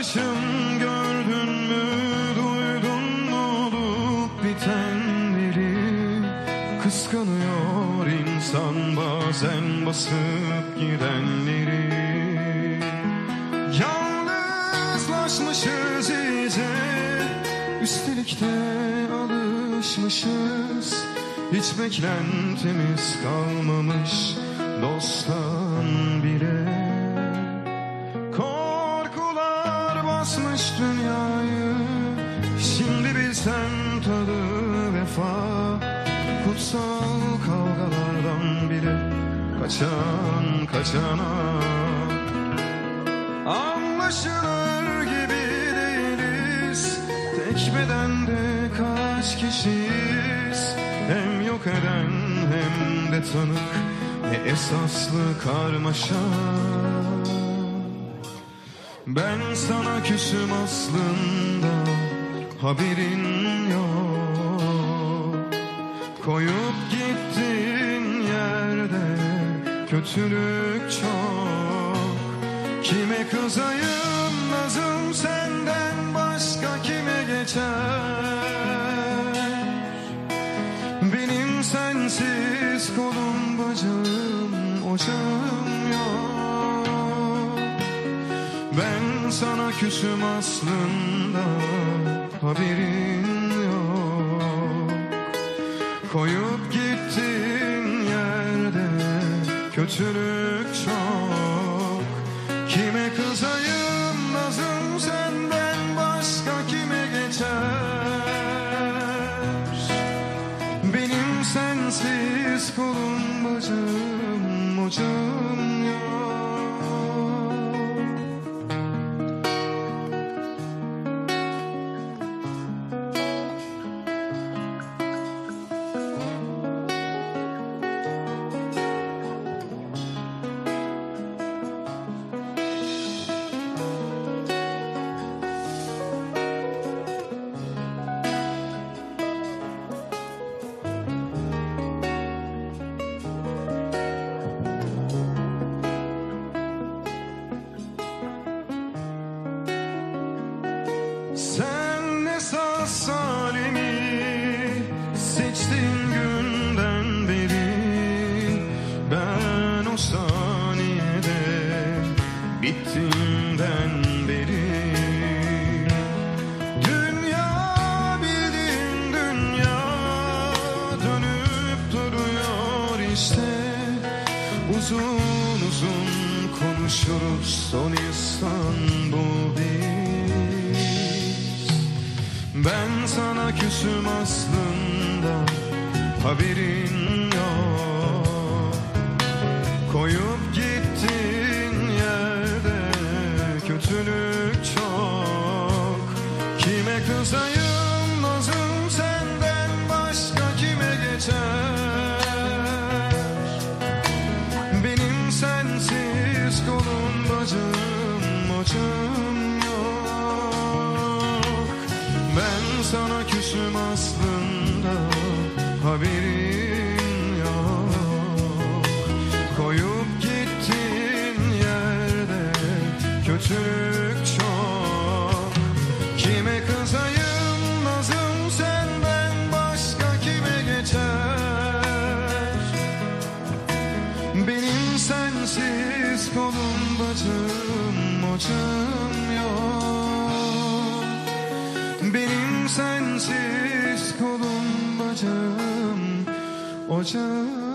başım gördün mü duydun mu olup bitenleri? Kıskanıyor insan bazen basıp gidenleri. Yalnızlaşmışız iyice Üstelik de alışmışız. Hiç beklentimiz kalmamış Dosttan tadı vefa Kutsal kavgalardan bile Kaçan kaçana. Anlaşılır gibi değiliz Tek bedende kaç kişiyiz? Hem yok eden hem de tanık Ne esaslı karmaşa. Ben sana küsüm aslında Haberin yok Koyup gittiğin yerde Kötülük çok. Kime kızayım nazım senden başka kime geçer? Benim sensiz kolum bacağım ocağım yok. Ben sana küsüm aslında kötülük çok. Kime kızayım nazım senden başka kime geçer? Benim sensiz kolum bacağım ocağım Uzun uzun konuşuruz son İstanbul biz. Ben sana küsüm aslında haberin yok. Koyup gittiğin yerde kötülük çok. Kime kızayım sensiz kolum bacağım ocağım yok. Ben sana küsüm aslında haberin kolum bacağım ocağım yok. Benim sensiz kolum bacağım ocağım